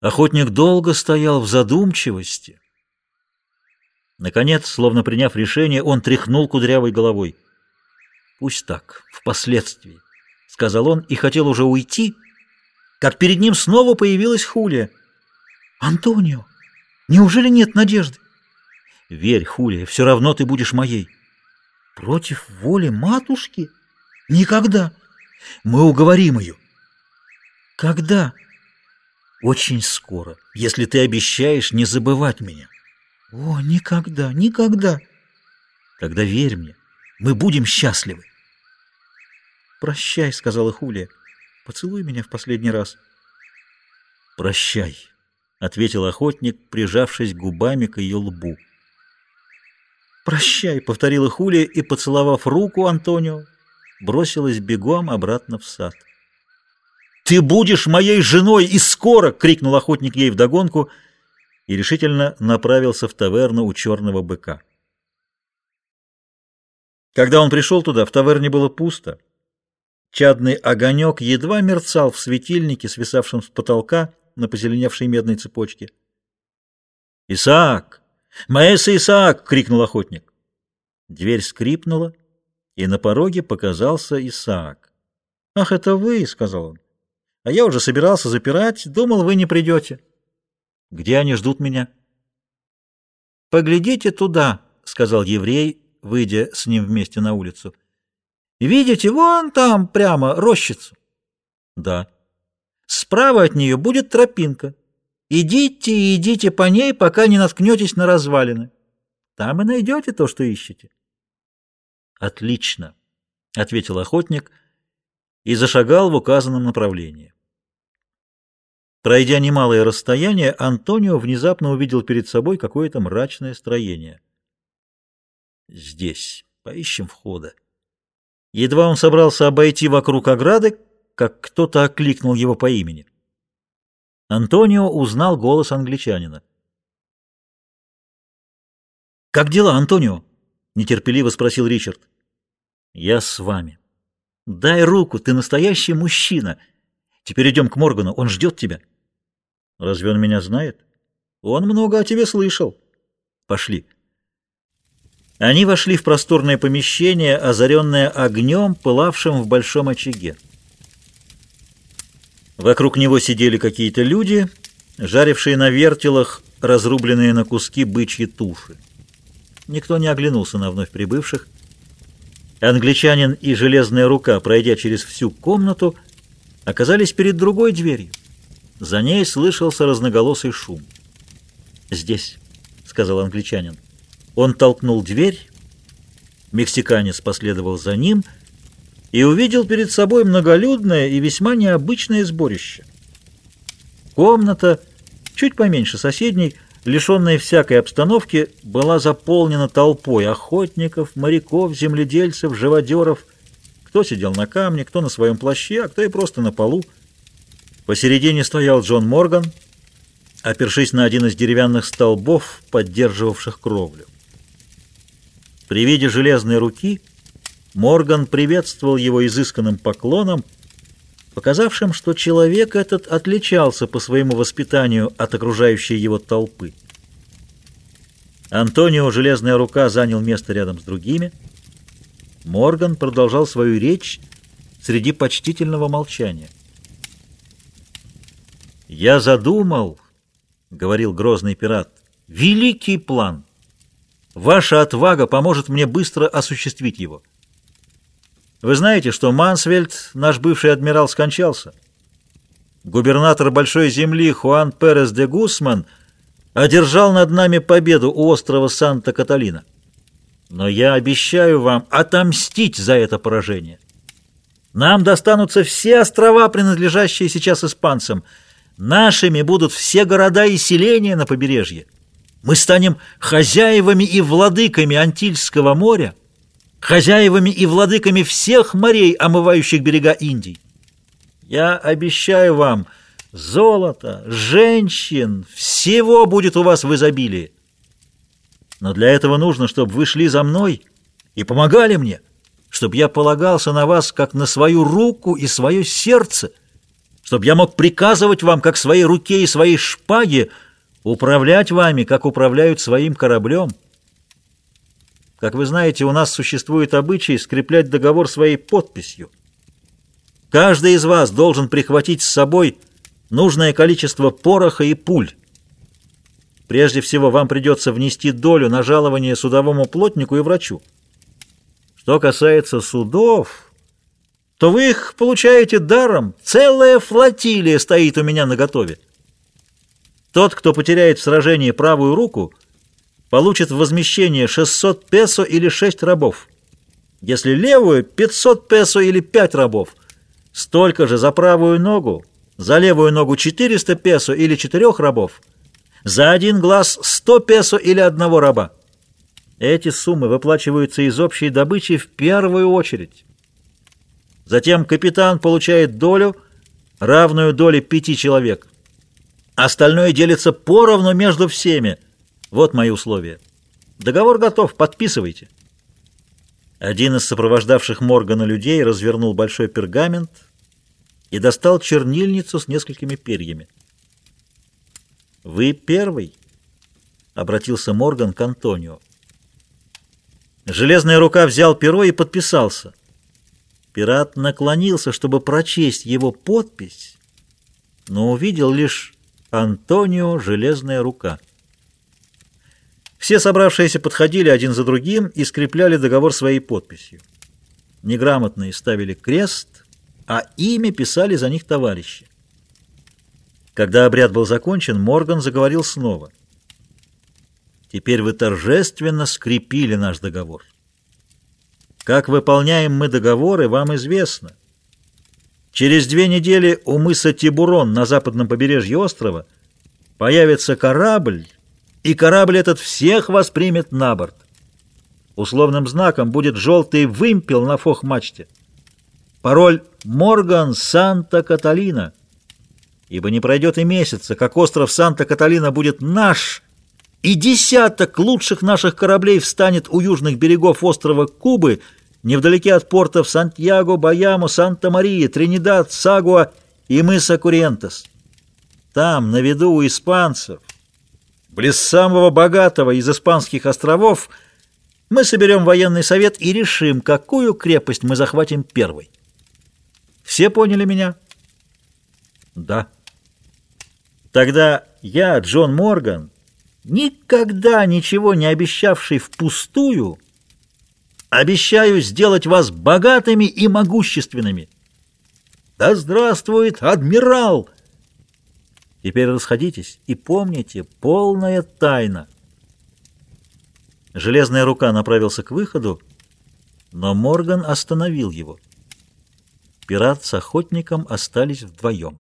Охотник долго стоял в задумчивости. Наконец, словно приняв решение, он тряхнул кудрявой головой. «Пусть так, впоследствии», — сказал он и хотел уже уйти, как перед ним снова появилась Хулия. «Антонио, неужели нет надежды?» «Верь, Хулия, все равно ты будешь моей». «Против воли матушки? Никогда. Мы уговорим ее». «Когда?» «Очень скоро, если ты обещаешь не забывать меня». «О, никогда, никогда!» «Тогда верь мне, мы будем счастливы!» «Прощай», — сказала Хулия. «Поцелуй меня в последний раз». «Прощай», — ответил охотник, прижавшись губами к ее лбу. «Прощай», — повторила Хулия и, поцеловав руку Антонио, бросилась бегом обратно в сад. «Ты будешь моей женой и скоро!» — крикнул охотник ей вдогонку и решительно направился в таверну у черного быка. Когда он пришел туда, в таверне было пусто. Чадный огонек едва мерцал в светильнике, свисавшем с потолка на позеленевшей медной цепочке. «Исаак! Маэса Исаак!» — крикнул охотник. Дверь скрипнула, и на пороге показался Исаак. «Ах, это вы!» — сказал он. «А я уже собирался запирать, думал, вы не придете». «Где они ждут меня?» «Поглядите туда», — сказал еврей, выйдя с ним вместе на улицу. Видите, вон там прямо рощицу? Да. Справа от нее будет тропинка. Идите и идите по ней, пока не наткнетесь на развалины. Там и найдете то, что ищете. Отлично, ответил охотник и зашагал в указанном направлении. Пройдя немалое расстояние, Антонио внезапно увидел перед собой какое-то мрачное строение. Здесь. Поищем входа. Едва он собрался обойти вокруг ограды, как кто-то окликнул его по имени. Антонио узнал голос англичанина. «Как дела, Антонио?» — нетерпеливо спросил Ричард. «Я с вами. Дай руку, ты настоящий мужчина. Теперь идем к Моргану, он ждет тебя». «Разве он меня знает?» «Он много о тебе слышал». «Пошли». Они вошли в просторное помещение, озаренное огнем, пылавшим в большом очаге. Вокруг него сидели какие-то люди, жарившие на вертелах разрубленные на куски бычьи туши. Никто не оглянулся на вновь прибывших. Англичанин и железная рука, пройдя через всю комнату, оказались перед другой дверью. За ней слышался разноголосый шум. «Здесь», — сказал англичанин. Он толкнул дверь, мексиканец последовал за ним и увидел перед собой многолюдное и весьма необычное сборище. Комната, чуть поменьше соседней, лишенная всякой обстановки, была заполнена толпой охотников, моряков, земледельцев, живодеров. Кто сидел на камне, кто на своем плаще, а кто и просто на полу. Посередине стоял Джон Морган, опершись на один из деревянных столбов, поддерживавших кровлю. При виде железной руки Морган приветствовал его изысканным поклоном, показавшим, что человек этот отличался по своему воспитанию от окружающей его толпы. Антонио «Железная рука» занял место рядом с другими. Морган продолжал свою речь среди почтительного молчания. «Я задумал, — говорил грозный пират, — великий план — Ваша отвага поможет мне быстро осуществить его. Вы знаете, что Мансвельд, наш бывший адмирал, скончался. Губернатор Большой Земли Хуан Перес де Гусман одержал над нами победу у острова Санта-Каталина. Но я обещаю вам отомстить за это поражение. Нам достанутся все острова, принадлежащие сейчас испанцам. Нашими будут все города и селения на побережье. Мы станем хозяевами и владыками Антильского моря, хозяевами и владыками всех морей, омывающих берега Индии. Я обещаю вам, золото, женщин, всего будет у вас в изобилии. Но для этого нужно, чтобы вы шли за мной и помогали мне, чтобы я полагался на вас как на свою руку и свое сердце, чтобы я мог приказывать вам, как своей руке и своей шпаге, управлять вами, как управляют своим кораблем. Как вы знаете, у нас существует обычай скреплять договор своей подписью. Каждый из вас должен прихватить с собой нужное количество пороха и пуль. Прежде всего, вам придется внести долю на жалование судовому плотнику и врачу. Что касается судов, то вы их получаете даром. Целая флотилия стоит у меня наготове. Тот, кто потеряет в сражении правую руку, получит возмещение 600 песо или 6 рабов. Если левую – 500 песо или 5 рабов. Столько же за правую ногу, за левую ногу 400 песо или 4 рабов – за один глаз 100 песо или одного раба. Эти суммы выплачиваются из общей добычи в первую очередь. Затем капитан получает долю, равную доле пяти человек. Остальное делится поровну между всеми. Вот мои условия. Договор готов, подписывайте. Один из сопровождавших Моргана людей развернул большой пергамент и достал чернильницу с несколькими перьями. «Вы первый?» — обратился Морган к Антонио. Железная рука взял перо и подписался. Пират наклонился, чтобы прочесть его подпись, но увидел лишь Антонио Железная рука. Все собравшиеся подходили один за другим и скрепляли договор своей подписью. Неграмотные ставили крест, а имя писали за них товарищи. Когда обряд был закончен, Морган заговорил снова. «Теперь вы торжественно скрепили наш договор. Как выполняем мы договоры, вам известно. Через две недели у мыса Тибурон на западном побережье острова появится корабль, и корабль этот всех воспримет на борт. Условным знаком будет желтый вымпел на фох-мачте. Пароль «Морган Санта-Каталина» ибо не пройдет и месяца, как остров Санта-Каталина будет наш, и десяток лучших наших кораблей встанет у южных берегов острова Кубы, невдалеке от портов Сантьяго, Баямо, Санта-Мария, Тринидад, Сагуа и мыса Курентес. Там, на виду у испанцев, близ самого богатого из испанских островов, мы соберем военный совет и решим, какую крепость мы захватим первой. Все поняли меня? Да. Тогда я, Джон Морган, никогда ничего не обещавший впустую, обещаю сделать вас богатыми и могущественными. Да здравствует адмирал! Теперь расходитесь и помните, полная тайна. Железная рука направился к выходу, но Морган остановил его. Пират с охотником остались вдвоем.